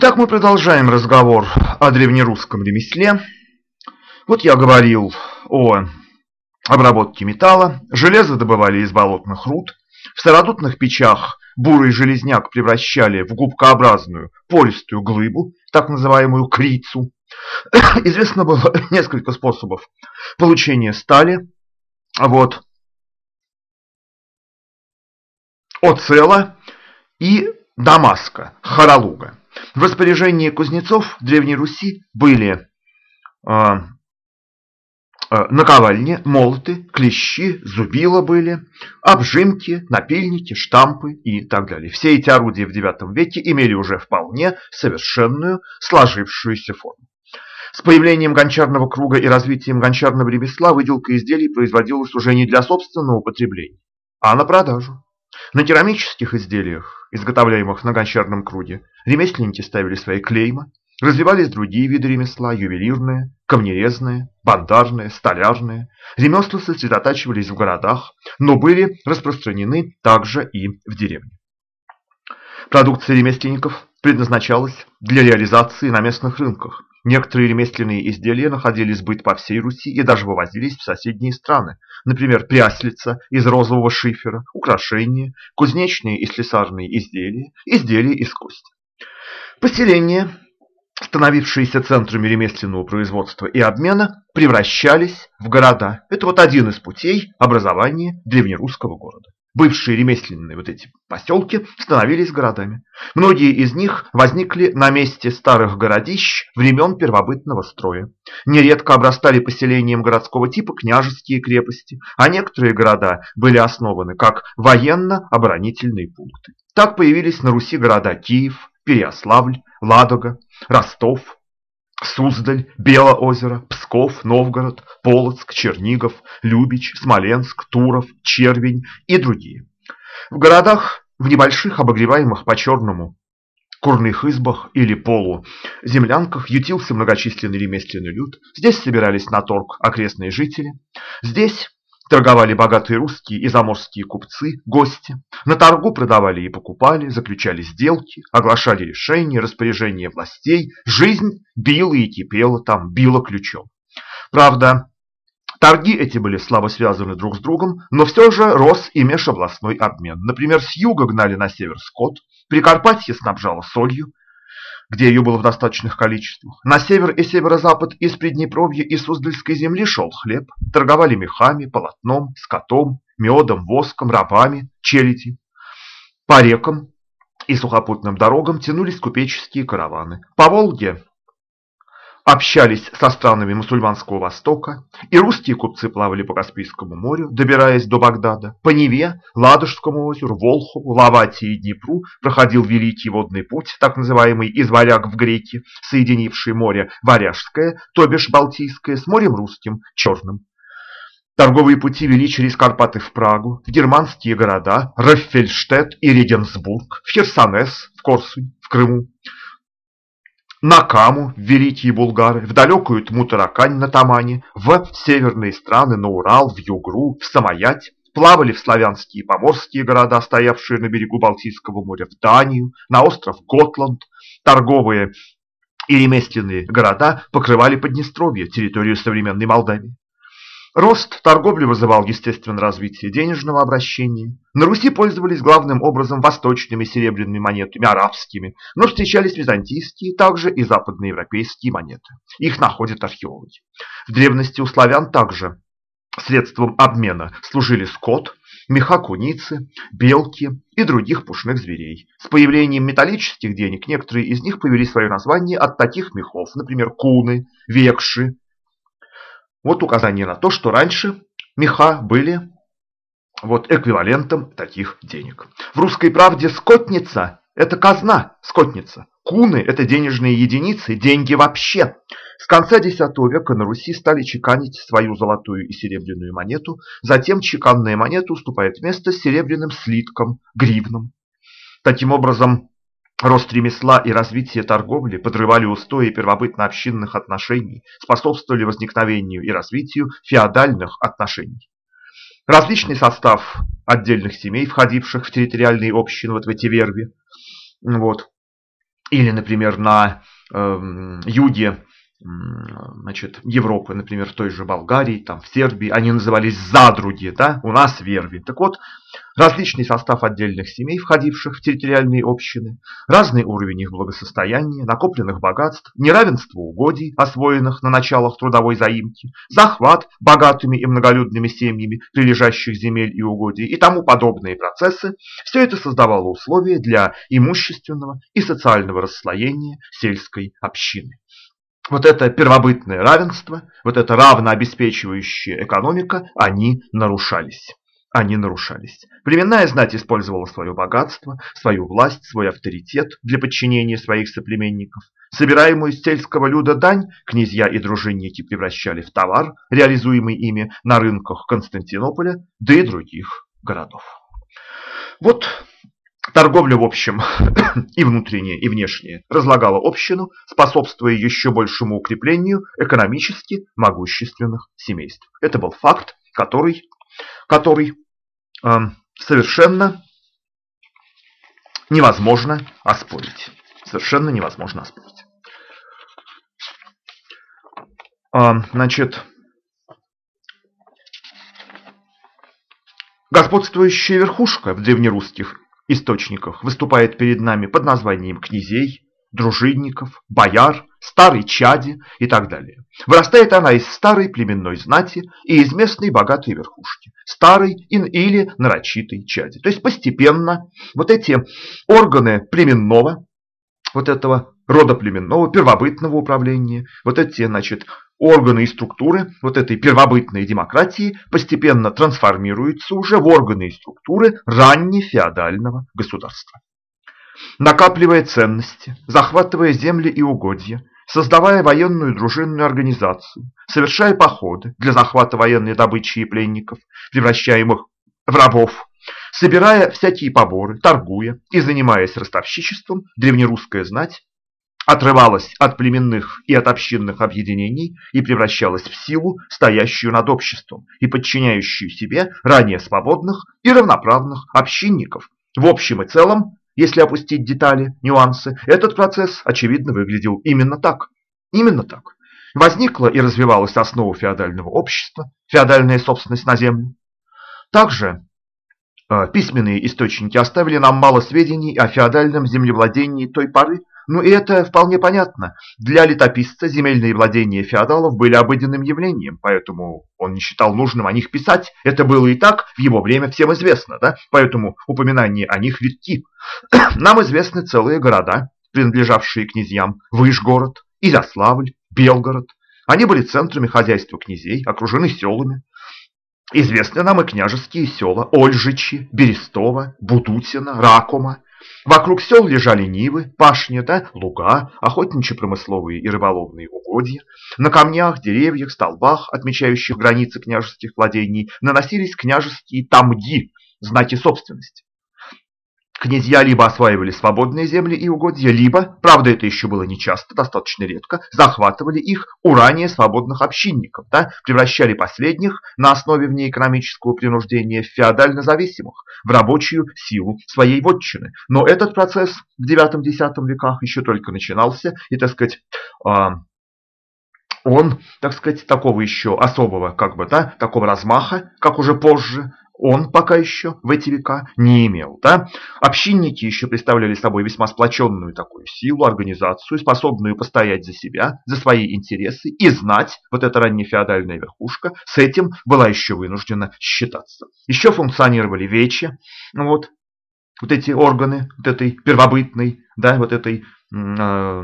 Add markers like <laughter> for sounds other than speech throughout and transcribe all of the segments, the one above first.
Итак, мы продолжаем разговор о древнерусском ремесле. Вот я говорил о обработке металла. Железо добывали из болотных руд. В сыродутных печах бурый железняк превращали в губкообразную пористую глыбу, так называемую крицу. <coughs> Известно было <coughs> несколько способов получения стали. Вот. Оцела и Дамаска, Харалуга. В распоряжении кузнецов Древней Руси были э, наковальни, молоты, клещи, зубила были, обжимки, напильники, штампы и так далее. Все эти орудия в IX веке имели уже вполне совершенную сложившуюся форму. С появлением гончарного круга и развитием гончарного ремесла выделка изделий производилась уже не для собственного употребления, а на продажу. На керамических изделиях, изготовляемых на гончарном круге, ремесленники ставили свои клейма, развивались другие виды ремесла, ювелирное, камнерезное, бандарное, столярное. Ремесла сосредотачивались в городах, но были распространены также и в деревне. Продукция ремесленников предназначалась для реализации на местных рынках. Некоторые ремесленные изделия находили сбыт по всей Руси и даже вывозились в соседние страны. Например, пряслица из розового шифера, украшения, кузнечные и слесарные изделия, изделия из кости. Поселения, становившиеся центрами ремесленного производства и обмена, превращались в города. Это вот один из путей образования древнерусского города. Бывшие ремесленные вот эти поселки становились городами. Многие из них возникли на месте старых городищ времен первобытного строя. Нередко обрастали поселением городского типа княжеские крепости, а некоторые города были основаны как военно-оборонительные пункты. Так появились на Руси города Киев, Переяславль, Ладога, Ростов, Суздаль, Белоозеро, Псков, Новгород, Полоцк, Чернигов, Любич, Смоленск, Туров, Червень и другие. В городах, в небольших обогреваемых по-черному курных избах или полуземлянках ютился многочисленный ремесленный люд. Здесь собирались на торг окрестные жители. Здесь Торговали богатые русские и заморские купцы, гости. На торгу продавали и покупали, заключали сделки, оглашали решения, распоряжения властей. Жизнь била и кипела там, била ключом. Правда, торги эти были слабо связаны друг с другом, но все же рос и межобластной обмен. Например, с юга гнали на север скот, Прикарпатье снабжало солью, где ее было в достаточных количествах. На север и северо-запад из Приднепровья и Суздальской земли шел хлеб. Торговали мехами, полотном, скотом, медом, воском, рабами, челяди. По рекам и сухопутным дорогам тянулись купеческие караваны. По Волге общались со странами мусульманского Востока, и русские купцы плавали по Каспийскому морю, добираясь до Багдада. По Неве, Ладожскому озеру, Волхову, Лаватии и Днепру проходил Великий водный путь, так называемый из Варяг в Греки, соединивший море Варяжское, то бишь Балтийское, с морем Русским, Черным. Торговые пути вели через Карпаты в Прагу, в германские города, Раффельштет и Регенсбург, в Херсонес, в Корсунь, в Крыму на Каму, в Великие Булгары, в далекую Тмутаракань на Тамане, в северные страны, на Урал, в Югру, в Самоять, плавали в славянские и поморские города, стоявшие на берегу Балтийского моря, в Данию, на остров Готланд, торговые и ремесленные города покрывали Поднестровье, территорию современной Молдавии. Рост торговли вызывал, естественно, развитие денежного обращения. На Руси пользовались главным образом восточными серебряными монетами, арабскими, но встречались византийские, также и западноевропейские монеты. Их находят археологи. В древности у славян также средством обмена служили скот, меха куницы, белки и других пушных зверей. С появлением металлических денег некоторые из них повели свое название от таких мехов, например, куны, векши, вот указание на то, что раньше меха были вот эквивалентом таких денег. В русской правде скотница – это казна, скотница. Куны – это денежные единицы, деньги вообще. С конца X века на Руси стали чеканить свою золотую и серебряную монету, затем чеканная монета уступает место серебряным слиткам, гривнам. Таким образом, Рост ремесла и развитие торговли подрывали устои первобытно-общинных отношений, способствовали возникновению и развитию феодальных отношений. Различный состав отдельных семей, входивших в территориальные общины вот в эти верви, вот, или, например, на э, юге значит, Европы, например, в той же Болгарии, там, в Сербии, они назывались задруги, да, у нас верви. Так вот, различный состав отдельных семей, входивших в территориальные общины, разный уровень их благосостояния, накопленных богатств, неравенство угодий, освоенных на началах трудовой заимки, захват богатыми и многолюдными семьями прилежащих земель и угодий и тому подобные процессы, все это создавало условия для имущественного и социального расслоения сельской общины вот это первобытное равенство, вот это равнообеспечивающая экономика, они нарушались. Они нарушались. Племенная знать использовала свое богатство, свою власть, свой авторитет для подчинения своих соплеменников. Собираемую из сельского люда дань князья и дружинники превращали в товар, реализуемый ими на рынках Константинополя, да и других городов. Вот Торговля, в общем, <coughs> и внутренняя, и внешняя, разлагала общину, способствуя еще большему укреплению экономически могущественных семейств. Это был факт, который, который э, совершенно невозможно оспорить. Совершенно невозможно оспорить. Э, значит, господствующая верхушка в древнерусских источниках выступает перед нами под названием князей, дружинников, бояр, старой чади и так далее. Вырастает она из старой племенной знати и из местной богатой верхушки, старой или нарочитой чади. То есть постепенно вот эти органы племенного, вот этого рода племенного, первобытного управления, вот эти, значит, Органы и структуры вот этой первобытной демократии постепенно трансформируются уже в органы и структуры раннефеодального государства. Накапливая ценности, захватывая земли и угодья, создавая военную дружинную организацию, совершая походы для захвата военной добычи и пленников, превращаемых в рабов, собирая всякие поборы, торгуя и занимаясь ростовщичеством, древнерусская знать отрывалась от племенных и от общинных объединений и превращалась в силу, стоящую над обществом и подчиняющую себе ранее свободных и равноправных общинников. В общем и целом, если опустить детали, нюансы, этот процесс, очевидно, выглядел именно так. Именно так. Возникла и развивалась основа феодального общества, феодальная собственность на землю. Также э, письменные источники оставили нам мало сведений о феодальном землевладении той поры, ну и это вполне понятно. Для летописца земельные владения феодалов были обыденным явлением, поэтому он не считал нужным о них писать. Это было и так в его время всем известно, да? поэтому упоминание о них редки. <clears throat> Нам известны целые города, принадлежавшие князьям. Выжгород, Изяславль, Белгород. Они были центрами хозяйства князей, окружены селами. Известны нам и княжеские села Ольжичи, Берестово, Будутино, Ракума. Вокруг сел лежали нивы, пашни, да, луга, охотничьи-промысловые и рыболовные угодья. На камнях, деревьях, столбах, отмечающих границы княжеских владений, наносились княжеские тамги, знаки собственности. Князья либо осваивали свободные земли и угодья, либо, правда это еще было нечасто, достаточно редко, захватывали их у ранее свободных общинников, да, превращали последних на основе внеэкономического принуждения в феодально зависимых, в рабочую силу своей вотчины. Но этот процесс в IX-X веках еще только начинался, и, так сказать, а, он, так сказать, такого еще особого, как бы, да, такого размаха, как уже позже, он пока еще в эти века не имел. Да? Общинники еще представляли собой весьма сплоченную такую силу, организацию, способную постоять за себя, за свои интересы и знать, вот эта раннефеодальная верхушка, с этим была еще вынуждена считаться. Еще функционировали вечи, вот, вот эти органы, вот этой первобытной, да, вот этой э,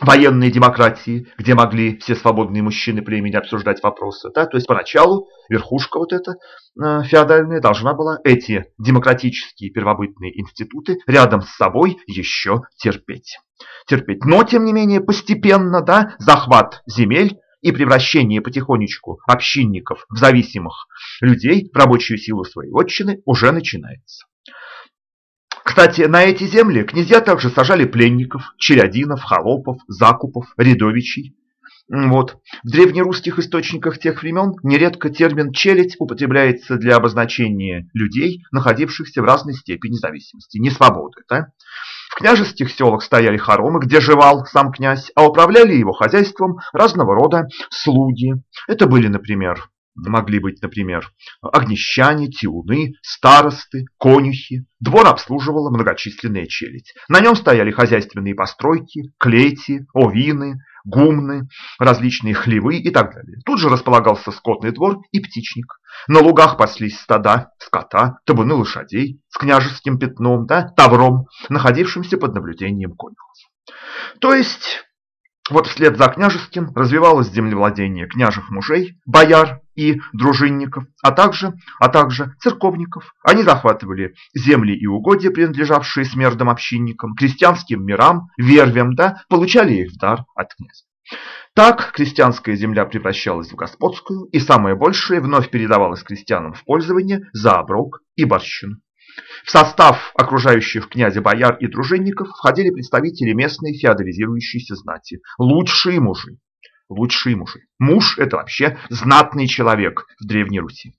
военной демократии, где могли все свободные мужчины племени обсуждать вопросы. Да? То есть поначалу верхушка вот эта э, феодальная должна была эти демократические первобытные институты рядом с собой еще терпеть. терпеть. Но, тем не менее, постепенно да, захват земель и превращение потихонечку общинников в зависимых людей в рабочую силу своей отчины уже начинается. Кстати, на эти земли князья также сажали пленников, черядинов, холопов, закупов, рядовичей. Вот. В древнерусских источниках тех времен нередко термин «челядь» употребляется для обозначения людей, находившихся в разной степени зависимости, несвободы. Да? В княжеских селах стояли хоромы, где жевал сам князь, а управляли его хозяйством разного рода слуги. Это были, например, могли быть, например, огнещане, тиуны, старосты, конюхи. Двор обслуживала многочисленная челядь. На нем стояли хозяйственные постройки, клети, овины, гумны, различные хлевы и так далее. Тут же располагался скотный двор и птичник. На лугах паслись стада, скота, табуны лошадей с княжеским пятном, да, тавром, находившимся под наблюдением конюхов. То есть вот вслед за княжеским развивалось землевладение княжих мужей, бояр и дружинников, а также, а также церковников. Они захватывали земли и угодья, принадлежавшие смердам общинникам, крестьянским мирам, вервям, да, получали их в дар от князя. Так крестьянская земля превращалась в господскую, и самое большее вновь передавалось крестьянам в пользование за оброк и борщину. В состав окружающих князя бояр и дружинников входили представители местной феодализирующейся знати, лучшие мужи. Лучшие мужи. Муж – это вообще знатный человек в Древней Руси.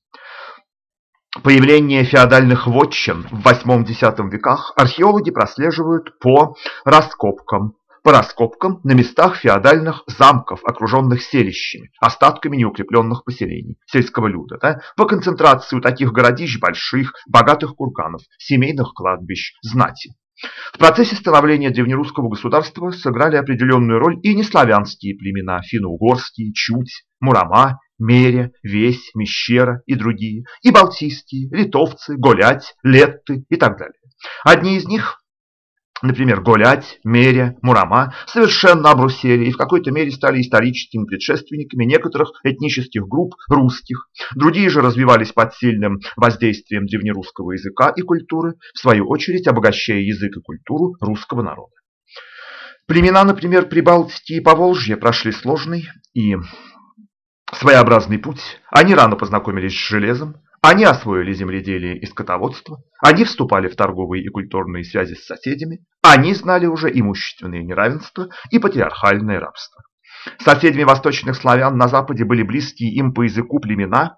Появление феодальных вотчин в 8-10 веках археологи прослеживают по раскопкам по раскопкам на местах феодальных замков, окруженных селищами, остатками неукрепленных поселений, сельского люда, да, по концентрации у таких городищ больших, богатых курганов, семейных кладбищ, знати. В процессе становления древнерусского государства сыграли определенную роль и неславянские племена, финно-угорские, Чуть, Мурама, Меря, Весь, Мещера и другие, и балтийские, литовцы, Голять, Летты и так далее. Одни из них Например, Голять, Меря, Мурама совершенно обрусели и в какой-то мере стали историческими предшественниками некоторых этнических групп русских. Другие же развивались под сильным воздействием древнерусского языка и культуры, в свою очередь обогащая язык и культуру русского народа. Племена, например, Прибалтики и Поволжья прошли сложный и своеобразный путь. Они рано познакомились с железом, они освоили земледелие и скотоводство, они вступали в торговые и культурные связи с соседями, они знали уже имущественные неравенства и патриархальное рабство. Соседями восточных славян на западе были близкие им по языку племена,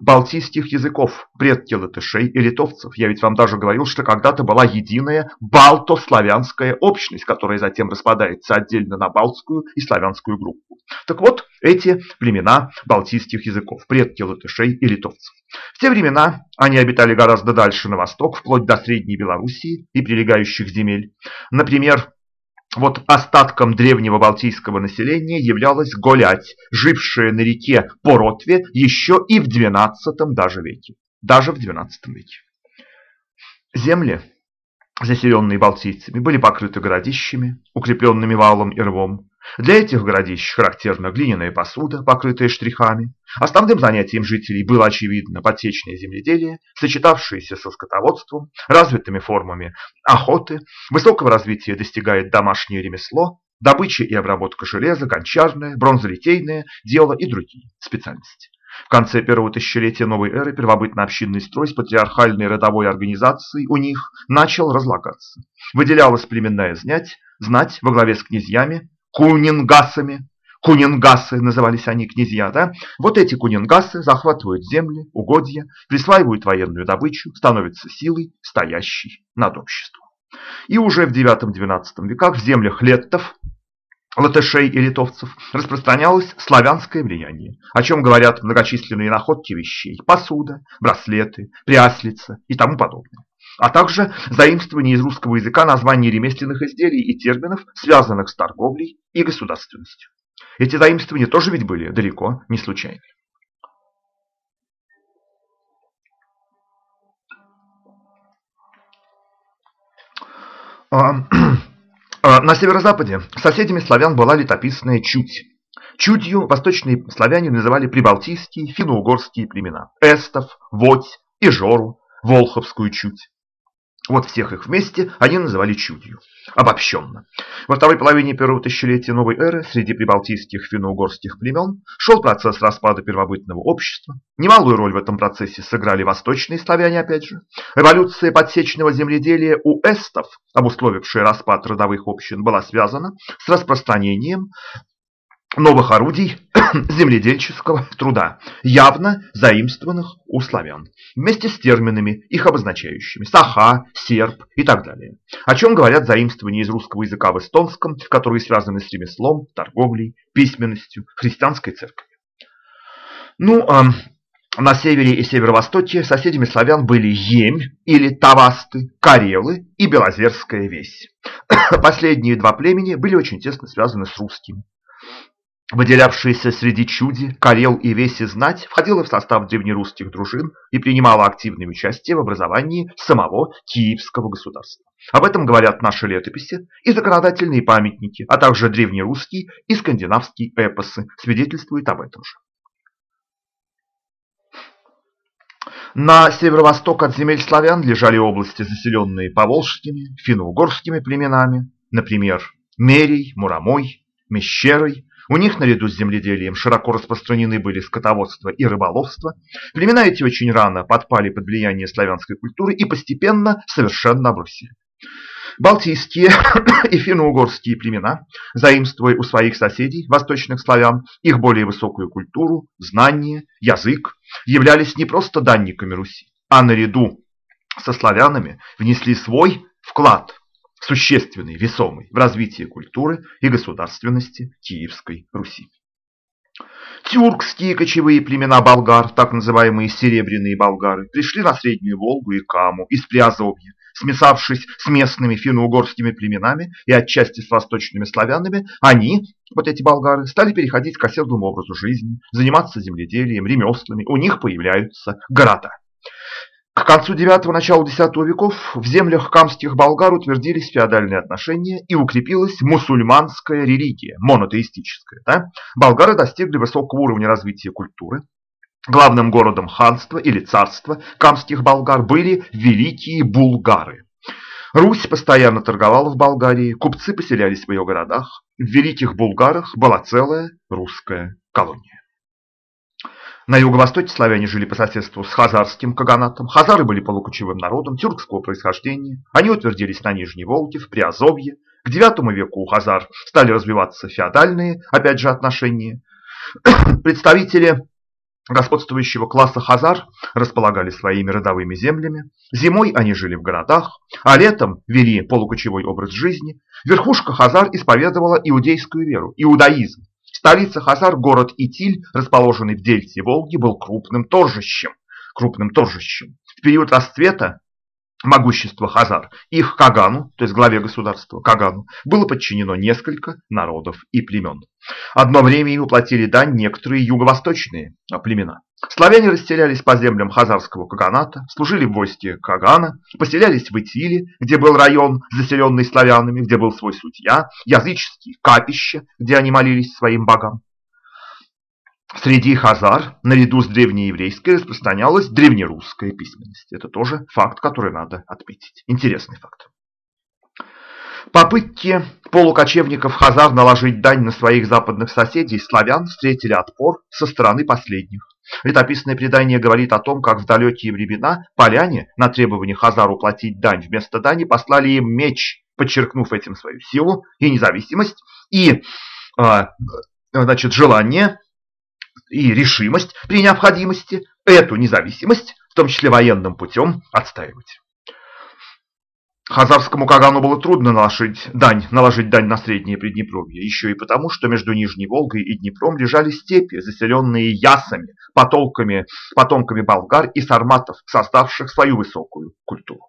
балтийских языков, предки латышей и литовцев. Я ведь вам даже говорил, что когда-то была единая балтославянская общность, которая затем распадается отдельно на балтскую и славянскую группу. Так вот, эти племена балтийских языков, предки латышей и литовцев. В те времена они обитали гораздо дальше на восток, вплоть до Средней Белоруссии и прилегающих земель. Например, вот остатком древнего балтийского населения являлась Голять, жившая на реке Поротве еще и в XII даже веке. Даже в XII веке. Земли, заселенные балтийцами, были покрыты городищами, укрепленными валом и рвом. Для этих городищ характерна глиняная посуда, покрытая штрихами. Основным занятием жителей было, очевидно, подсечное земледелие, сочетавшееся со скотоводством, развитыми формами охоты. Высокого развития достигает домашнее ремесло, добыча и обработка железа, гончарное, бронзолитейное дело и другие специальности. В конце первого тысячелетия новой эры первобытно-общинный строй с патриархальной родовой организацией у них начал разлагаться. Выделялась племенная знать, знать во главе с князьями, кунингасами. Кунингасы назывались они князья, да? Вот эти кунингасы захватывают земли, угодья, присваивают военную добычу, становятся силой, стоящей над обществом. И уже в IX-XII веках в землях леттов, латышей и литовцев распространялось славянское влияние, о чем говорят многочисленные находки вещей, посуда, браслеты, пряслица и тому подобное а также заимствование из русского языка названий ремесленных изделий и терминов, связанных с торговлей и государственностью. Эти заимствования тоже ведь были далеко не случайны. <clears throat> А, на северо-западе соседями славян была летописная Чуть. Чудью восточные славяне называли прибалтийские, финно-угорские племена – эстов, водь, ижору, волховскую чуть. Вот всех их вместе они называли чудью, обобщенно. Во второй половине первого тысячелетия новой эры среди прибалтийских финно-угорских племен шел процесс распада первобытного общества. Немалую роль в этом процессе сыграли восточные славяне, опять же. Эволюция подсечного земледелия у эстов, обусловившая распад родовых общин, была связана с распространением новых орудий <coughs> земледельческого труда, явно заимствованных у славян, вместе с терминами, их обозначающими – саха, серб и так далее. О чем говорят заимствования из русского языка в эстонском, которые связаны с ремеслом, торговлей, письменностью, христианской церковью. Ну, а на севере и северо-востоке соседями славян были Емь или Тавасты, Карелы и Белозерская весь. <coughs> Последние два племени были очень тесно связаны с русскими. Выделявшаяся среди чуди, Карел и Веси знать входила в состав древнерусских дружин и принимала активное участие в образовании самого Киевского государства. Об этом говорят наши летописи и законодательные памятники, а также древнерусские и скандинавские эпосы свидетельствуют об этом же. На северо-восток от земель славян лежали области, заселенные поволжскими, финно-угорскими племенами, например, Мерей, Муромой, Мещерой. У них наряду с земледелием широко распространены были скотоводство и рыболовство. Племена эти очень рано подпали под влияние славянской культуры и постепенно совершенно обрусили. Балтийские <coughs> и финно-угорские племена, заимствуя у своих соседей, восточных славян, их более высокую культуру, знания, язык, являлись не просто данниками Руси, а наряду со славянами внесли свой вклад, существенный, весомый, в развитие культуры и государственности Киевской Руси. Тюркские кочевые племена болгар, так называемые серебряные болгары, пришли на Среднюю Волгу и Каму из Приазовья, смесавшись с местными финно-угорскими племенами и отчасти с восточными славянами, они, вот эти болгары, стали переходить к оседлому образу жизни, заниматься земледелием, ремеслами, у них появляются города. К концу IX – началу X веков в землях камских болгар утвердились феодальные отношения и укрепилась мусульманская религия, монотеистическая. Да? Болгары достигли высокого уровня развития культуры, Главным городом ханства или царства камских болгар были великие булгары. Русь постоянно торговала в Болгарии, купцы поселялись в ее городах. В великих булгарах была целая русская колония. На юго-востоке славяне жили по соседству с хазарским каганатом. Хазары были полукочевым народом тюркского происхождения. Они утвердились на Нижней Волге, в Приазовье. К IX веку у хазар стали развиваться феодальные, опять же, отношения. <coughs> Представители господствующего класса хазар располагали своими родовыми землями, зимой они жили в городах, а летом вели полукочевой образ жизни. Верхушка хазар исповедовала иудейскую веру, иудаизм. Столица хазар, город Итиль, расположенный в дельте Волги, был крупным торжищем. Крупным торжищем. В период расцвета могущества хазар, их Кагану, то есть главе государства Кагану, было подчинено несколько народов и племен. Одно время им уплатили дань некоторые юго-восточные племена. Славяне расселялись по землям хазарского каганата, служили в войске Кагана, поселялись в Итиле, где был район, заселенный славянами, где был свой судья, языческие капища, где они молились своим богам. Среди хазар, наряду с древнееврейской, распространялась древнерусская письменность. Это тоже факт, который надо отметить. Интересный факт. Попытки полукочевников хазар наложить дань на своих западных соседей славян встретили отпор со стороны последних. Летописное предание говорит о том, как в далекие времена поляне на требование хазар уплатить дань вместо дани послали им меч, подчеркнув этим свою силу и независимость, и э, значит, желание и решимость при необходимости эту независимость, в том числе военным путем, отстаивать. Хазарскому Кагану было трудно наложить дань, наложить дань на Среднее Приднепровье, еще и потому, что между Нижней Волгой и Днепром лежали степи, заселенные ясами, потомками, потомками болгар и сарматов, создавших свою высокую культуру.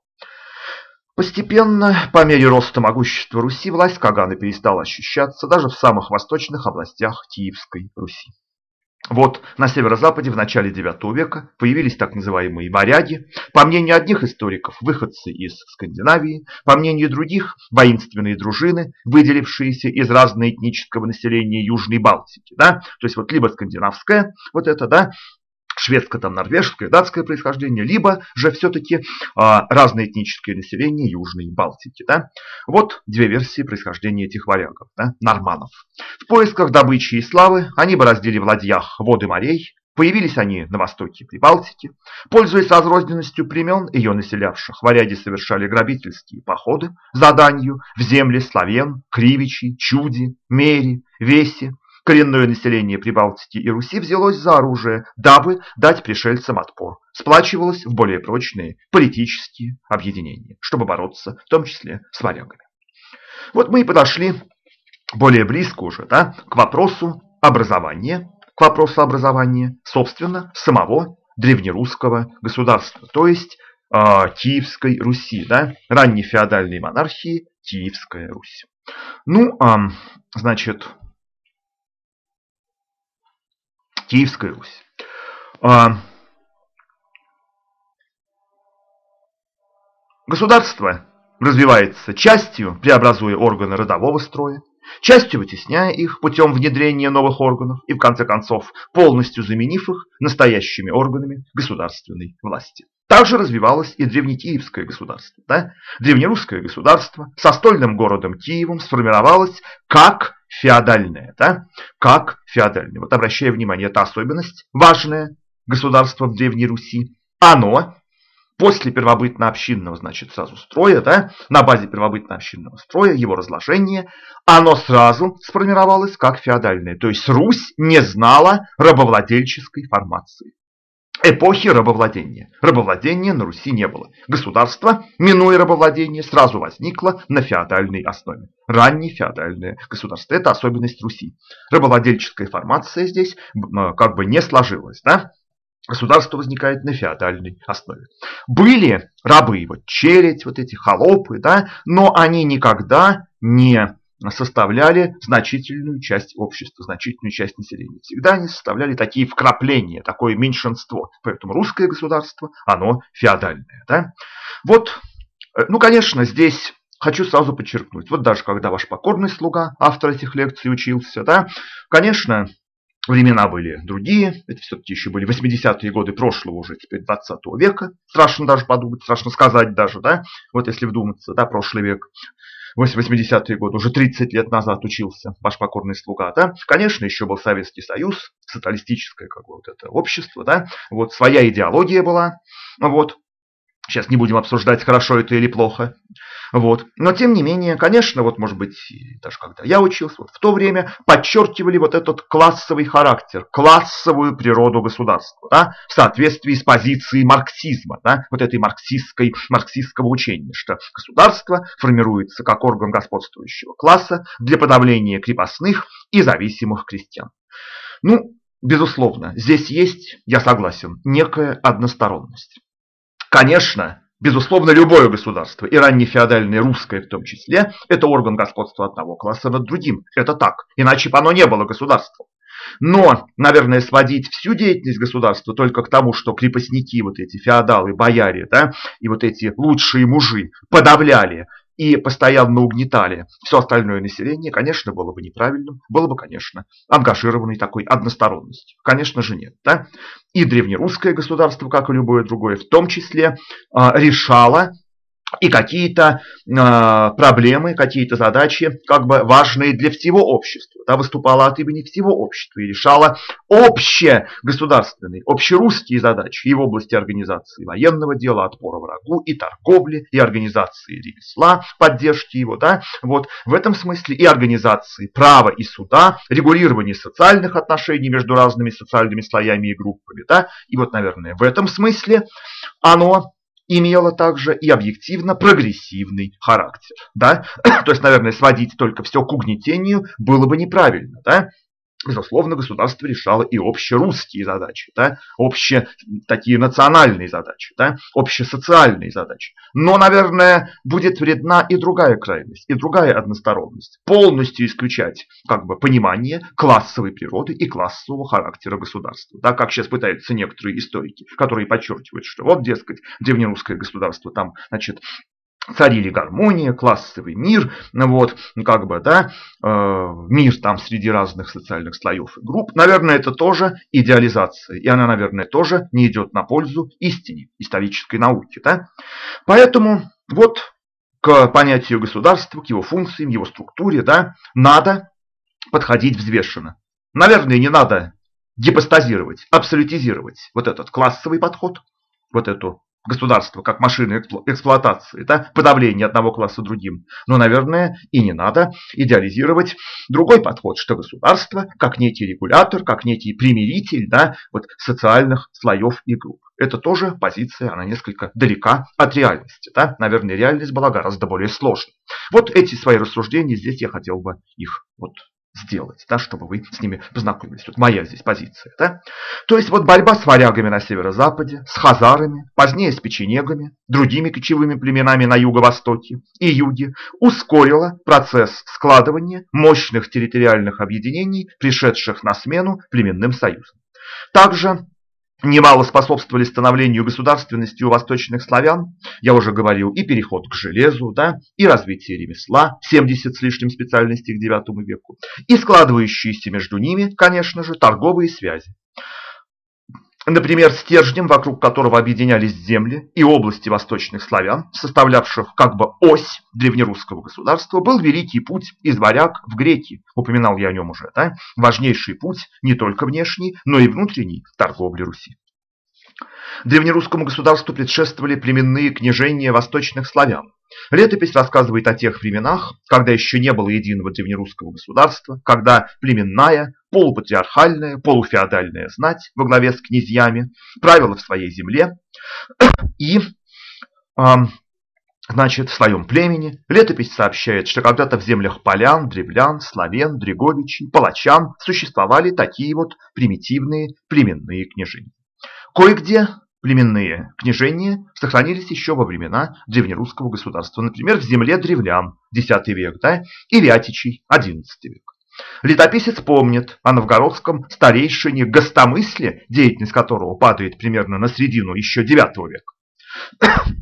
Постепенно, по мере роста могущества Руси, власть Кагана перестала ощущаться даже в самых восточных областях Киевской Руси. Вот на северо-западе в начале IX века появились так называемые варяги, по мнению одних историков, выходцы из Скандинавии, по мнению других, воинственные дружины, выделившиеся из разноэтнического населения Южной Балтики. Да? То есть вот либо скандинавское, вот это, да, шведское, там, норвежское, датское происхождение, либо же все-таки а, разное этническое население Южной Балтики. Да? Вот две версии происхождения этих варягов, да? норманов. В поисках добычи и славы они бороздили в ладьях воды морей, Появились они на востоке Прибалтики. Пользуясь разрозненностью племен, ее населявших, варяги совершали грабительские походы за данью в земли славян, кривичи, чуди, мери, веси, коренное население Прибалтики и Руси взялось за оружие, дабы дать пришельцам отпор, сплачивалось в более прочные политические объединения, чтобы бороться в том числе с варягами. Вот мы и подошли более близко уже да, к вопросу образования, к вопросу образования, собственно, самого древнерусского государства, то есть э, Киевской Руси, да, ранней феодальной монархии Киевская Русь. Ну, э, значит, Киевская Русь. Э, государство развивается частью, преобразуя органы родового строя, частью вытесняя их путем внедрения новых органов и, в конце концов, полностью заменив их настоящими органами государственной власти. Также развивалось и древнекиевское государство. Да? Древнерусское государство со стольным городом Киевом сформировалось как феодальное. Да? Как феодальное. Вот обращая внимание, это особенность важная государства в Древней Руси. Оно после первобытно-общинного, значит, сразу строя, да, на базе первобытно-общинного строя, его разложения, оно сразу сформировалось как феодальное. То есть Русь не знала рабовладельческой формации. Эпохи рабовладения. Рабовладения на Руси не было. Государство, минуя рабовладение, сразу возникло на феодальной основе. Раннее феодальное государство. Это особенность Руси. Рабовладельческая формация здесь как бы не сложилась. Да? государство возникает на феодальной основе. Были рабы, вот челядь, вот эти холопы, да, но они никогда не составляли значительную часть общества, значительную часть населения. Всегда они составляли такие вкрапления, такое меньшинство. Поэтому русское государство, оно феодальное. Да? Вот, э, ну, конечно, здесь хочу сразу подчеркнуть. Вот даже когда ваш покорный слуга, автор этих лекций, учился, да, конечно, Времена были другие, это все-таки еще были 80-е годы прошлого уже, теперь 20 века. Страшно даже подумать, страшно сказать даже, да, вот если вдуматься, да, прошлый век. 80-е годы, уже 30 лет назад учился ваш покорный слуга, да. Конечно, еще был Советский Союз, социалистическое как бы вот это общество, да, вот своя идеология была, вот. Сейчас не будем обсуждать, хорошо это или плохо. Вот. Но тем не менее, конечно, вот может быть, даже когда я учился, вот в то время подчеркивали вот этот классовый характер, классовую природу государства, да, в соответствии с позицией марксизма, да, вот этой марксистской, марксистского учения, что государство формируется как орган господствующего класса для подавления крепостных и зависимых крестьян. Ну, безусловно, здесь есть, я согласен, некая односторонность. Конечно, Безусловно, любое государство, и раннефеодальное русское в том числе, это орган господства одного класса над другим. Это так, иначе бы оно не было государством. Но, наверное, сводить всю деятельность государства только к тому, что крепостники, вот эти феодалы, бояре, да, и вот эти лучшие мужи подавляли и постоянно угнетали все остальное население, конечно, было бы неправильным, было бы, конечно, ангажированной такой односторонностью. Конечно же нет. Да? И древнерусское государство, как и любое другое, в том числе а, решало и какие-то э, проблемы, какие-то задачи, как бы важные для всего общества. Да, выступала от имени всего общества и решала общегосударственные, общерусские задачи и в области организации военного дела, отпора врагу, и торговли, и организации ремесла, поддержки его. Да, вот в этом смысле и организации права и суда, регулирование социальных отношений между разными социальными слоями и группами. Да, и вот, наверное, в этом смысле оно имела также и объективно прогрессивный характер. Да? <coughs> То есть, наверное, сводить только все к угнетению было бы неправильно. Да? Безусловно, государство решало и общерусские задачи, да, общие такие национальные задачи, да, общесоциальные задачи. Но, наверное, будет вредна и другая крайность, и другая односторонность. Полностью исключать как бы, понимание классовой природы и классового характера государства. Да, как сейчас пытаются некоторые историки, которые подчеркивают, что вот, дескать, древнерусское государство там, значит, царили гармония, классовый мир, вот, как бы, да, э, мир там среди разных социальных слоев и групп. Наверное, это тоже идеализация, и она, наверное, тоже не идет на пользу истине, исторической науки, да. Поэтому вот к понятию государства, к его функциям, его структуре, да, надо подходить взвешенно. Наверное, не надо гипостазировать, абсолютизировать вот этот классовый подход, вот эту государства как машины эксплуатации, да, подавление одного класса другим. Но, наверное, и не надо идеализировать другой подход, что государство как некий регулятор, как некий примиритель да, вот, социальных слоев и групп. Это тоже позиция, она несколько далека от реальности. Да? Наверное, реальность была гораздо более сложной. Вот эти свои рассуждения, здесь я хотел бы их вот сделать, да, чтобы вы с ними познакомились. Вот моя здесь позиция. Да? То есть вот борьба с варягами на северо-западе, с хазарами, позднее с печенегами, другими кочевыми племенами на юго-востоке и юге ускорила процесс складывания мощных территориальных объединений, пришедших на смену племенным союзам. Также Немало способствовали становлению государственности у восточных славян, я уже говорил, и переход к железу, да, и развитие ремесла, 70 с лишним специальностей к IX веку, и складывающиеся между ними, конечно же, торговые связи. Например, стержнем, вокруг которого объединялись земли и области восточных славян, составлявших как бы ось древнерусского государства, был великий путь из варяг в греки. Упоминал я о нем уже. Да? Важнейший путь не только внешний, но и внутренний торговли Руси. Древнерусскому государству предшествовали племенные княжения восточных славян. Летопись рассказывает о тех временах, когда еще не было единого древнерусского государства, когда племенная, полупатриархальная, полуфеодальная знать во главе с князьями правила в своей земле и значит, в своем племени. Летопись сообщает, что когда-то в землях полян, древлян, славян, дреговичей, палачан существовали такие вот примитивные племенные княжения. Кое-где племенные княжения сохранились еще во времена древнерусского государства, например, в земле древлян X век да, и Вятичей XI век. Летописец помнит о новгородском старейшине гостомысле, деятельность которого падает примерно на середину еще IX века. <coughs>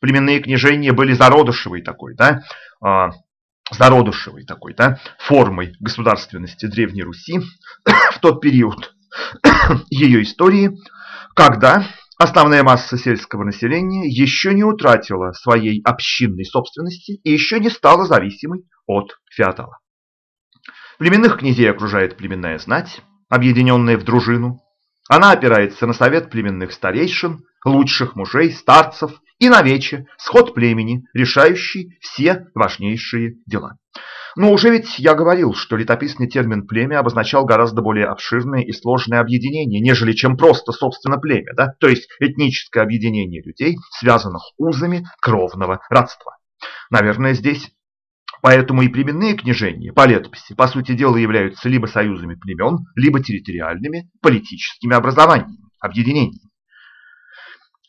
Племенные княжения были зародышевой такой, да, а, зародышевой такой, да, формой государственности Древней Руси <coughs> в тот период <coughs> ее истории, когда Основная масса сельского населения еще не утратила своей общинной собственности и еще не стала зависимой от феодала. Племенных князей окружает племенная знать, объединенная в дружину. Она опирается на совет племенных старейшин, лучших мужей, старцев и на вече, сход племени, решающий все важнейшие дела. Но уже ведь я говорил, что летописный термин «племя» обозначал гораздо более обширное и сложное объединение, нежели чем просто, собственно, племя, да? то есть этническое объединение людей, связанных узами кровного родства. Наверное, здесь Поэтому и племенные княжения по летописи, по сути дела, являются либо союзами племен, либо территориальными политическими образованиями, объединениями.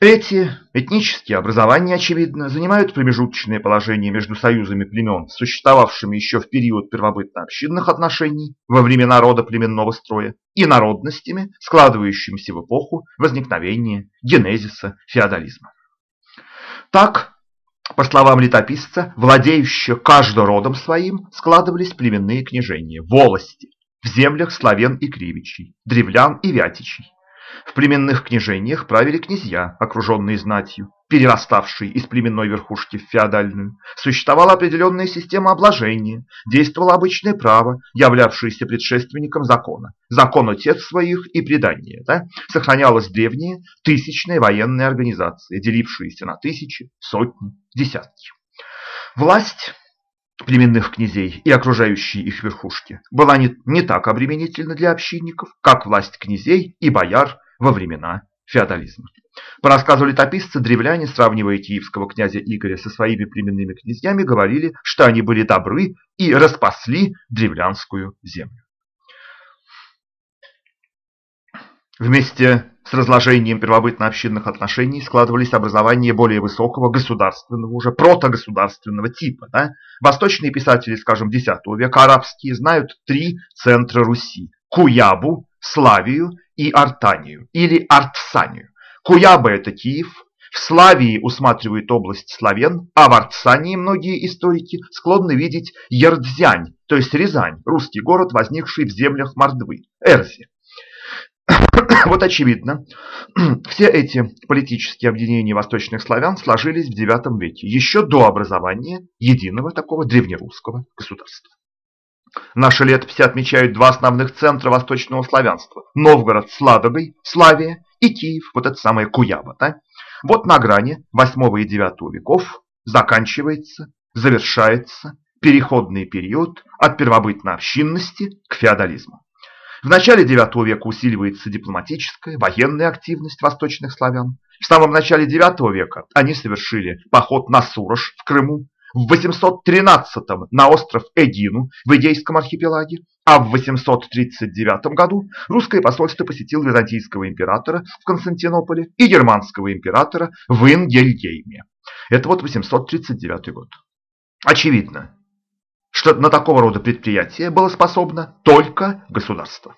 Эти этнические образования, очевидно, занимают промежуточное положение между союзами племен, существовавшими еще в период первобытно-общинных отношений, во времена рода племенного строя, и народностями, складывающимися в эпоху возникновения генезиса феодализма. Так, по словам летописца, владеющие каждым родом своим складывались племенные княжения, волости, в землях славян и кривичей, древлян и вятичей, в племенных княжениях правили князья, окруженные знатью, перераставшие из племенной верхушки в феодальную. Существовала определенная система обложения, действовало обычное право, являвшееся предшественником закона. Закон отец своих и предание. Да? Сохранялась древняя тысячная военная организация, делившаяся на тысячи, сотни, десятки. Власть племенных князей и окружающей их верхушки была не, не так обременительна для общинников, как власть князей и бояр во времена феодализма. По рассказу летописца, древляне, сравнивая киевского князя Игоря со своими племенными князьями, говорили, что они были добры и распасли древлянскую землю. Вместе с разложением первобытно-общинных отношений складывались образования более высокого государственного, уже протогосударственного типа. Да? Восточные писатели, скажем, X века, арабские, знают три центра Руси – Куябу, Славию и Артанию, или Артсанию. Куяба – это Киев, в Славии усматривают область славян, а в Артсании многие историки склонны видеть Ердзянь, то есть Рязань, русский город, возникший в землях Мордвы, Эрзи. <coughs> Вот очевидно, <coughs> все эти политические объединения восточных славян сложились в IX веке, еще до образования единого такого древнерусского государства. Наши летописи отмечают два основных центра восточного славянства. Новгород с Ладогой, Славия, и Киев, вот это самое Куяба. Да? Вот на грани 8 и 9 веков заканчивается, завершается переходный период от первобытной общинности к феодализму. В начале IX века усиливается дипломатическая, военная активность восточных славян. В самом начале IX века они совершили поход на Сурож в Крыму, в 813-м на остров Эгину в Идейском архипелаге, а в 839 году русское посольство посетило византийского императора в Константинополе и германского императора в Ингельгейме. Это вот 839 год. Очевидно, что на такого рода предприятие было способно только государство.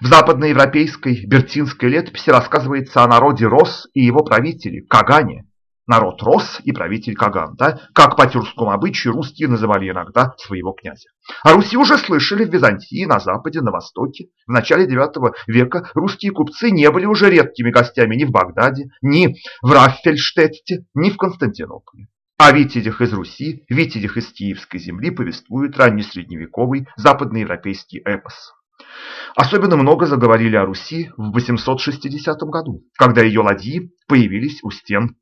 В западноевропейской бертинской летописи рассказывается о народе Рос и его правителе Кагане. Народ Рос и правитель Каган, да? как по тюркскому обычаю русские называли иногда своего князя. А Руси уже слышали в Византии, на Западе, на Востоке. В начале IX века русские купцы не были уже редкими гостями ни в Багдаде, ни в Раффельштетте, ни в Константинополе. О витязях из Руси, витязях из Киевской земли повествует раннесредневековый западноевропейский эпос. Особенно много заговорили о Руси в 860 году, когда ее ладьи появились у стен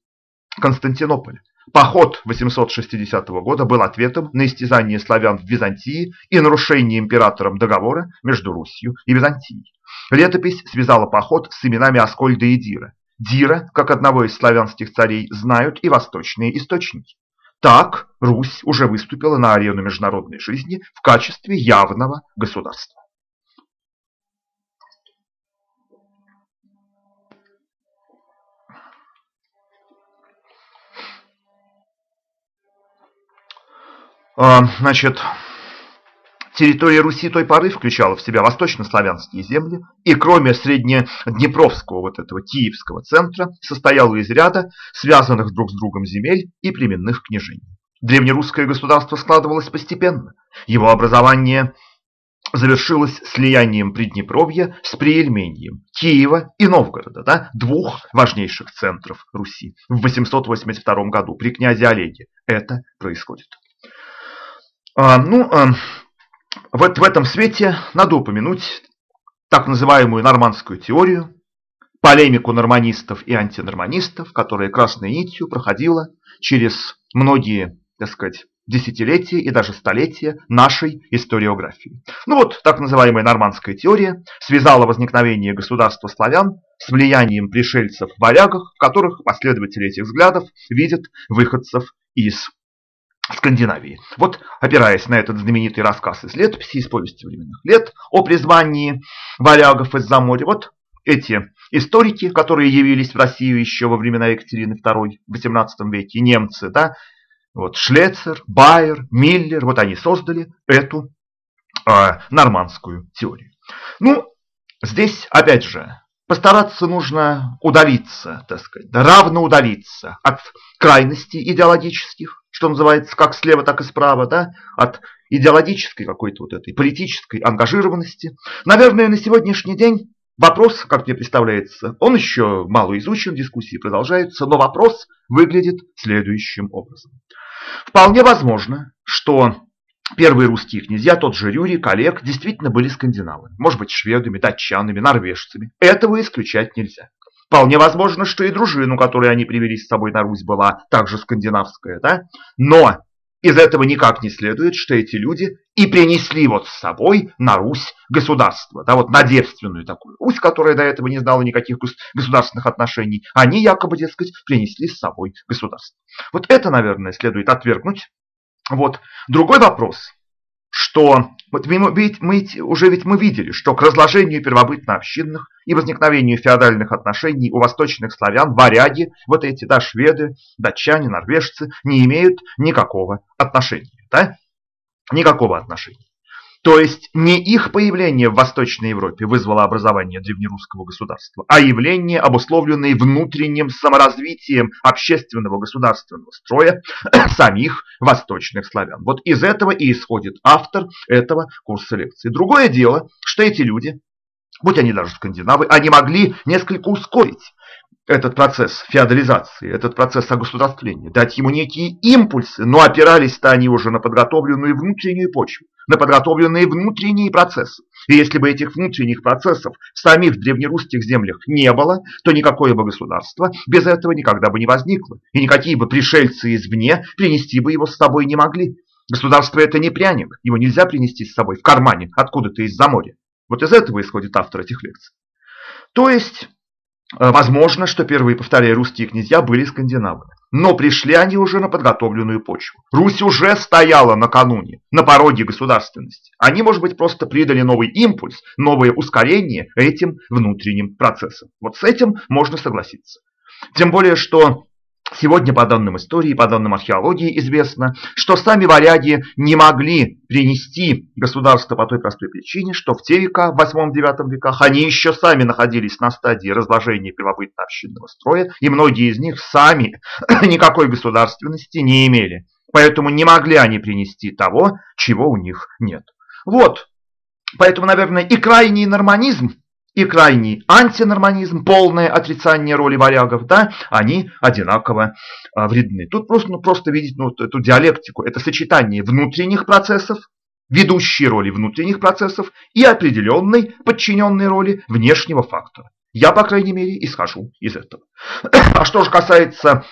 Константинополя. Поход 860 года был ответом на истязание славян в Византии и нарушение императором договора между Русью и Византией. Летопись связала поход с именами Аскольда и Дира. Дира, как одного из славянских царей, знают и восточные источники. Так Русь уже выступила на арену международной жизни в качестве явного государства. А, значит, Территория Руси той поры включала в себя восточнославянские земли и кроме среднеднепровского вот этого Киевского центра состояла из ряда связанных друг с другом земель и племенных княжений. Древнерусское государство складывалось постепенно. Его образование завершилось слиянием Приднепровья с Приельмением, Киева и Новгорода, да, двух важнейших центров Руси. В 882 году при князе Олеге это происходит. А, ну, а, вот в этом свете надо упомянуть так называемую нормандскую теорию, полемику норманистов и антинорманистов, которая красной нитью проходила через многие, так сказать, десятилетия и даже столетия нашей историографии. Ну вот, так называемая нормандская теория связала возникновение государства славян с влиянием пришельцев в варягах, в которых последователи этих взглядов видят выходцев из Скандинавии. Вот, опираясь на этот знаменитый рассказ из летописи, из повести временных лет о призвании варягов из-за моря, вот эти историки, которые явились в Россию еще во времена Екатерины II в XVIII веке, немцы, да, вот Шлецер, Байер, Миллер, вот они создали эту э, нормандскую теорию. Ну, здесь, опять же, постараться нужно удалиться, так сказать, равно удалиться от крайностей идеологических, что называется, как слева, так и справа, да, от идеологической какой-то вот этой политической ангажированности. Наверное, на сегодняшний день вопрос, как мне представляется, он еще мало изучен, дискуссии продолжаются, но вопрос выглядит следующим образом. Вполне возможно, что первые русские князья, тот же Рюрик, Олег, действительно были скандинавами, может быть, шведами, датчанами, норвежцами. Этого исключать нельзя. Вполне возможно, что и дружину, которую они привели с собой на Русь, была также скандинавская, да? Но из этого никак не следует, что эти люди и принесли вот с собой на Русь государство, да, вот на девственную такую Русь, которая до этого не знала никаких государственных отношений, они якобы, дескать, принесли с собой государство. Вот это, наверное, следует отвергнуть. Вот. Другой вопрос, что вот мы, ведь, мы, уже ведь мы видели, что к разложению первобытно-общинных и возникновению феодальных отношений у восточных славян варяги, вот эти, да, шведы, датчане, норвежцы, не имеют никакого отношения. Да? Никакого отношения. То есть не их появление в Восточной Европе вызвало образование древнерусского государства, а явление, обусловленное внутренним саморазвитием общественного государственного строя <coughs> самих восточных славян. Вот из этого и исходит автор этого курса лекций. Другое дело, что эти люди, будь они даже скандинавы, они могли несколько ускорить этот процесс феодализации, этот процесс огосударствления, дать ему некие импульсы, но опирались-то они уже на подготовленную внутреннюю почву, на подготовленные внутренние процессы. И если бы этих внутренних процессов в самих древнерусских землях не было, то никакое бы государство без этого никогда бы не возникло. И никакие бы пришельцы извне принести бы его с собой не могли. Государство это не пряник, его нельзя принести с собой в кармане откуда-то из-за моря. Вот из этого исходит автор этих лекций. То есть, э, возможно, что первые, повторяю, русские князья были скандинавами. Но пришли они уже на подготовленную почву. Русь уже стояла накануне, на пороге государственности. Они, может быть, просто придали новый импульс, новое ускорение этим внутренним процессам. Вот с этим можно согласиться. Тем более, что Сегодня по данным истории, по данным археологии известно, что сами варяги не могли принести государство по той простой причине, что в те века, в 8-9 веках, они еще сами находились на стадии разложения первобытно-общинного строя, и многие из них сами <coughs> никакой государственности не имели. Поэтому не могли они принести того, чего у них нет. Вот, поэтому, наверное, и крайний норманизм и крайний антинорманизм, полное отрицание роли варягов, да, они одинаково а, вредны. Тут просто, ну, просто видеть ну, эту диалектику, это сочетание внутренних процессов, ведущей роли внутренних процессов и определенной подчиненной роли внешнего фактора. Я, по крайней мере, исхожу из этого. А что же касается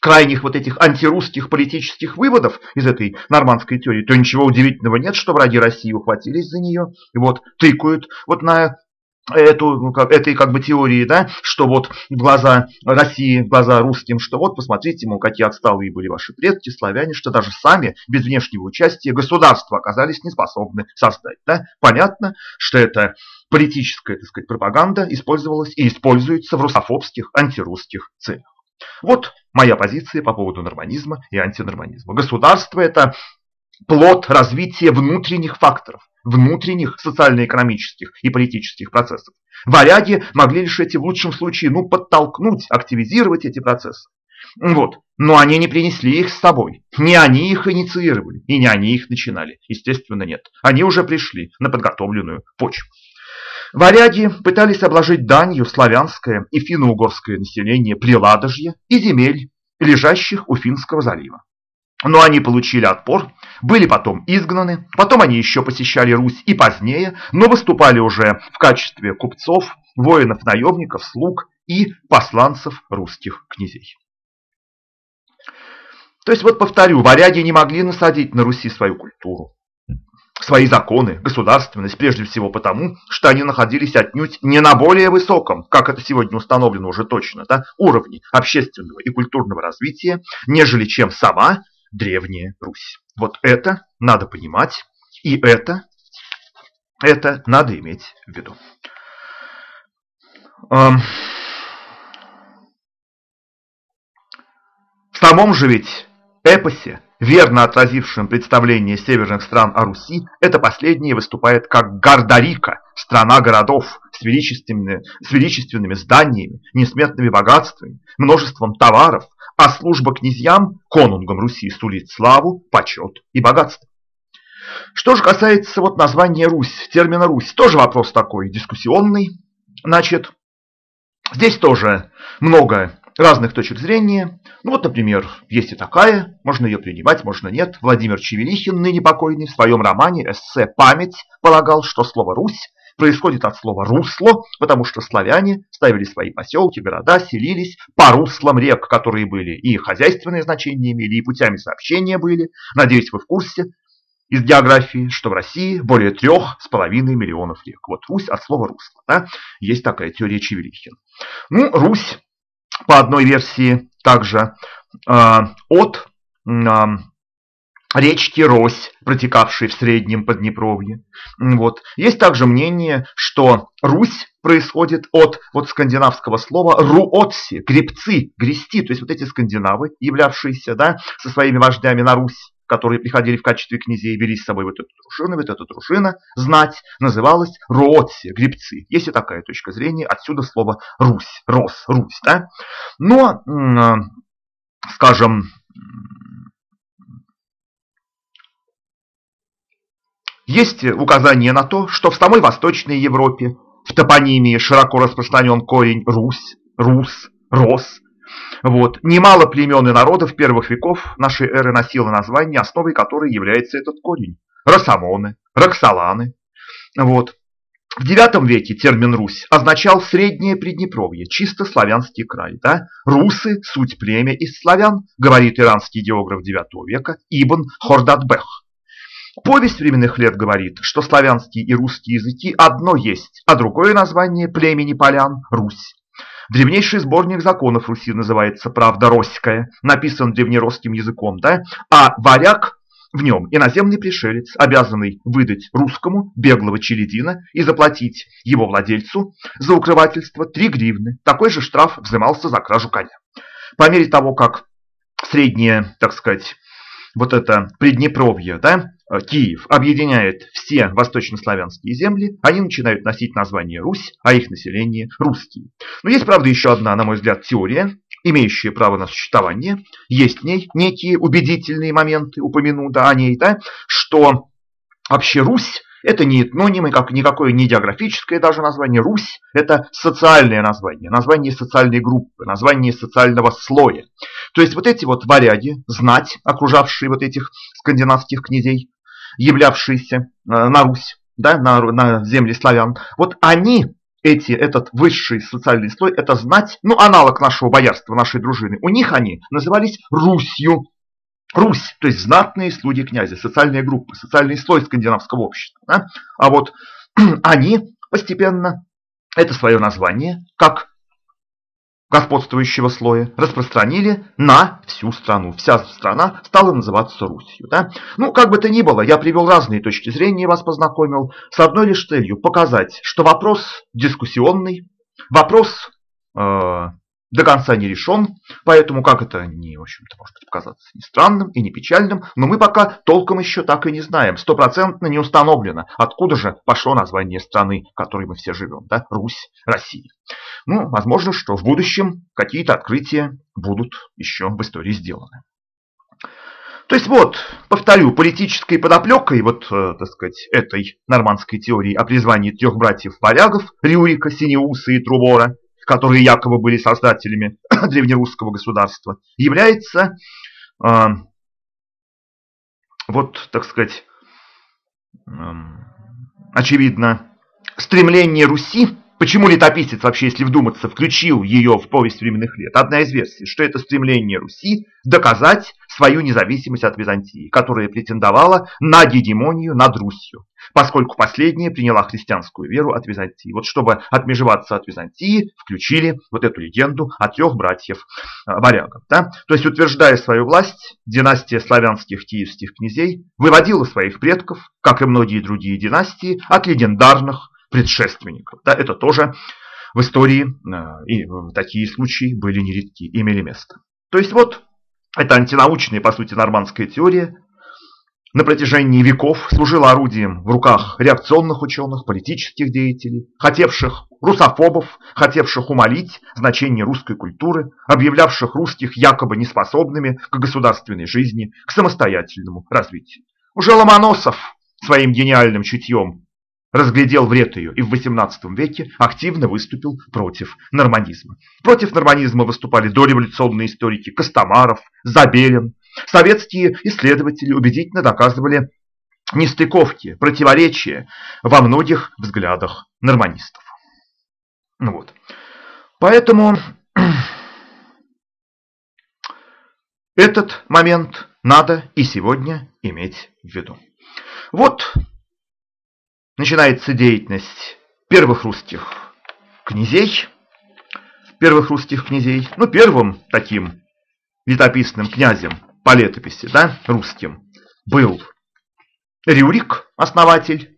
крайних вот этих антирусских политических выводов из этой нормандской теории, то ничего удивительного нет, что враги России ухватились за нее и вот тыкают вот на эту, ну, как, этой как бы теории, да, что вот в глаза России, в глаза русским, что вот посмотрите, мол, какие отсталые были ваши предки, славяне, что даже сами без внешнего участия государства оказались неспособны создать. Да? Понятно, что это политическая, так сказать, пропаганда использовалась и используется в русофобских, антирусских целях. Вот моя позиция по поводу норманизма и антинорманизма. Государство – это плод развития внутренних факторов внутренних социально-экономических и политических процессов. Варяги могли лишь эти в лучшем случае ну, подтолкнуть, активизировать эти процессы. Вот. Но они не принесли их с собой. Не они их инициировали, и не они их начинали. Естественно, нет. Они уже пришли на подготовленную почву. Варяги пытались обложить данью славянское и финно-угорское население Приладожья и земель, лежащих у Финского залива. Но они получили отпор, были потом изгнаны, потом они еще посещали Русь и позднее, но выступали уже в качестве купцов, воинов-наемников, слуг и посланцев русских князей. То есть, вот повторю, варяги не могли насадить на Руси свою культуру, свои законы, государственность, прежде всего потому, что они находились отнюдь не на более высоком, как это сегодня установлено уже точно, да, уровне общественного и культурного развития, нежели чем сама Древняя Русь. Вот это надо понимать, и это, это надо иметь в виду. В самом же ведь эпосе, верно отразившем представление северных стран о Руси, это последнее выступает как Гардарика, страна городов с величественными, с величественными зданиями, несметными богатствами, множеством товаров, а служба князьям, конунгам Руси, сулит славу, почет и богатство. Что же касается вот названия Русь, термина Русь, тоже вопрос такой дискуссионный. Значит, здесь тоже много разных точек зрения. Ну вот, например, есть и такая, можно ее принимать, можно нет. Владимир Чевелихин, ныне покойный, в своем романе «Эссе «Память» полагал, что слово «Русь» происходит от слова «русло», потому что славяне ставили свои поселки, города, селились по руслам рек, которые были и хозяйственные значения имели, и путями сообщения были. Надеюсь, вы в курсе из географии, что в России более трех с половиной миллионов рек. Вот Русь от слова «русло». Да? Есть такая теория Чевелихин. Ну, Русь, по одной версии, также э, от э, речки Рось, протекавшей в Среднем Поднепровье. Вот. Есть также мнение, что Русь происходит от вот скандинавского слова руотси, гребцы, грести. То есть вот эти скандинавы, являвшиеся да, со своими вождями на Русь, которые приходили в качестве князей, вели с собой вот эту дружину, вот эта дружина, знать, называлась руотси, гребцы. Есть и такая точка зрения, отсюда слово Русь, Рос, Русь. Да? Но, скажем, Есть указание на то, что в самой Восточной Европе в топонимии широко распространен корень «Русь», «Рус», «Рос». Вот. Немало племен и народов первых веков нашей эры носило название, основой которой является этот корень. Росомоны, Роксоланы. Вот. В IX веке термин «Русь» означал среднее Приднепровье, чисто славянский край. Да? Русы – суть племя из славян, говорит иранский географ IX века Ибн Хордатбех. Повесть временных лет говорит, что славянские и русские языки одно есть, а другое название племени полян – Русь. Древнейший сборник законов Руси называется «Правда Российская», написан древнерусским языком, да? а варяг в нем иноземный пришелец, обязанный выдать русскому беглого челядина и заплатить его владельцу за укрывательство 3 гривны. Такой же штраф взимался за кражу коня. По мере того, как среднее, так сказать, вот это Приднепровье, да, Киев объединяет все восточнославянские земли, они начинают носить название Русь, а их население русские. Но есть, правда, еще одна, на мой взгляд, теория, имеющие право на существование, есть в ней некие убедительные моменты, упомяну да, о ней, да, что вообще Русь это не этноним, как никакое не географическое даже название. Русь – это социальное название, название социальной группы, название социального слоя. То есть вот эти вот варяги, знать, окружавшие вот этих скандинавских князей, являвшиеся э, на Русь, да, на, на земле славян, вот они эти, этот высший социальный слой, это знать, ну, аналог нашего боярства, нашей дружины. У них они назывались Русью. Русь, то есть знатные слуги князя, социальная группа, социальный слой скандинавского общества. Да? А вот <clears throat> они постепенно это свое название, как господствующего слоя распространили на всю страну. Вся страна стала называться Русью. Да? Ну, как бы то ни было, я привел разные точки зрения, вас познакомил с одной лишь целью показать, что вопрос дискуссионный, вопрос э, до конца не решен, поэтому как это не, в общем-то, может показаться не странным и не печальным, но мы пока толком еще так и не знаем, стопроцентно не установлено, откуда же пошло название страны, в которой мы все живем, да, Русь, Россия. Ну, возможно, что в будущем какие-то открытия будут еще в истории сделаны. То есть вот, повторю, политической подоплекой вот, э, так сказать, этой нормандской теории о призвании трех братьев-варягов, Рюрика, Синеуса и Трубора, которые якобы были создателями <clears throat> древнерусского государства, является, э, вот, так сказать, э, очевидно, стремление Руси Почему летописец вообще, если вдуматься, включил ее в повесть временных лет? Одна из версий, что это стремление Руси доказать свою независимость от Византии, которая претендовала на гегемонию над Русью, поскольку последняя приняла христианскую веру от Византии. Вот чтобы отмежеваться от Византии, включили вот эту легенду о трех братьев э, варягов. Да? То есть, утверждая свою власть, династия славянских киевских князей выводила своих предков, как и многие другие династии, от легендарных предшественников. Да, это тоже в истории, э, и такие случаи были нередки, имели место. То есть вот, это антинаучная, по сути, нормандская теория, на протяжении веков служила орудием в руках реакционных ученых, политических деятелей, хотевших русофобов, хотевших умолить значение русской культуры, объявлявших русских якобы неспособными к государственной жизни, к самостоятельному развитию. Уже Ломоносов своим гениальным чутьем разглядел вред ее и в XVIII веке активно выступил против норманизма. Против норманизма выступали дореволюционные историки Костомаров, Забелин. Советские исследователи убедительно доказывали нестыковки, противоречия во многих взглядах норманистов. Ну вот. Поэтому <clears throat> этот момент надо и сегодня иметь в виду. Вот начинается деятельность первых русских князей, первых русских князей, ну, первым таким летописным князем по летописи, да, русским, был Рюрик, основатель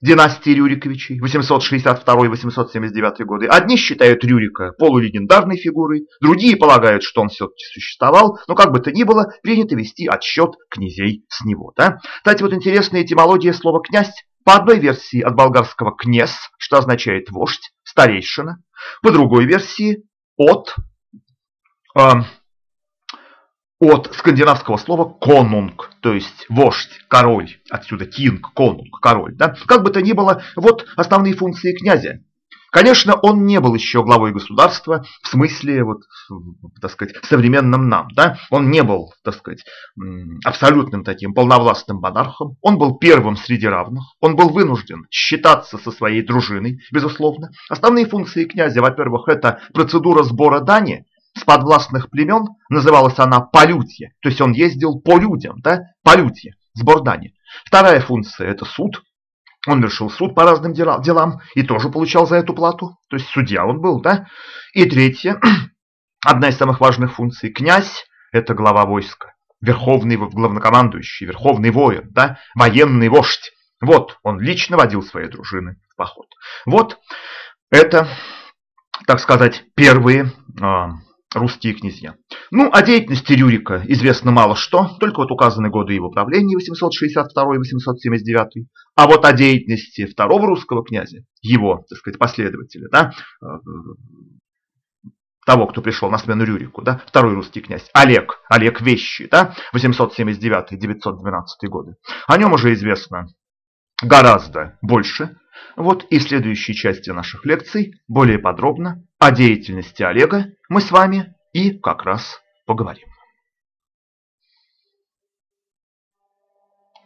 династии Рюриковичей, 862-879 годы. Одни считают Рюрика полулегендарной фигурой, другие полагают, что он все-таки существовал, но как бы то ни было, принято вести отсчет князей с него. Да? Кстати, вот интересная этимология слова «князь» По одной версии от болгарского «кнес», что означает «вождь», «старейшина». По другой версии от, э, от скандинавского слова «конунг», то есть «вождь», «король». Отсюда «кинг», «конунг», «король». Да? Как бы то ни было, вот основные функции князя Конечно, он не был еще главой государства в смысле, вот, так сказать, современном нам. Да? Он не был, так сказать, абсолютным таким полновластным монархом. Он был первым среди равных. Он был вынужден считаться со своей дружиной, безусловно. Основные функции князя, во-первых, это процедура сбора дани с подвластных племен. Называлась она полютье. То есть он ездил по людям, да? полютье, сбор дани. Вторая функция – это суд, он вершил суд по разным делам и тоже получал за эту плату. То есть судья он был, да? И третье, <clears throat> одна из самых важных функций. Князь – это глава войска, верховный главнокомандующий, верховный воин, да? Военный вождь. Вот, он лично водил свои дружины в поход. Вот это, так сказать, первые а, русские князья. Ну, о деятельности Рюрика известно мало что, только вот указаны годы его правления 862-879. А вот о деятельности второго русского князя, его, так сказать, последователя, да, э, того, кто пришел на смену Рюрику, да, второй русский князь, Олег, Олег Вещий, да, 879-912 годы. О нем уже известно гораздо больше. Вот и в следующей части наших лекций более подробно о деятельности Олега мы с вами и как раз поговорим.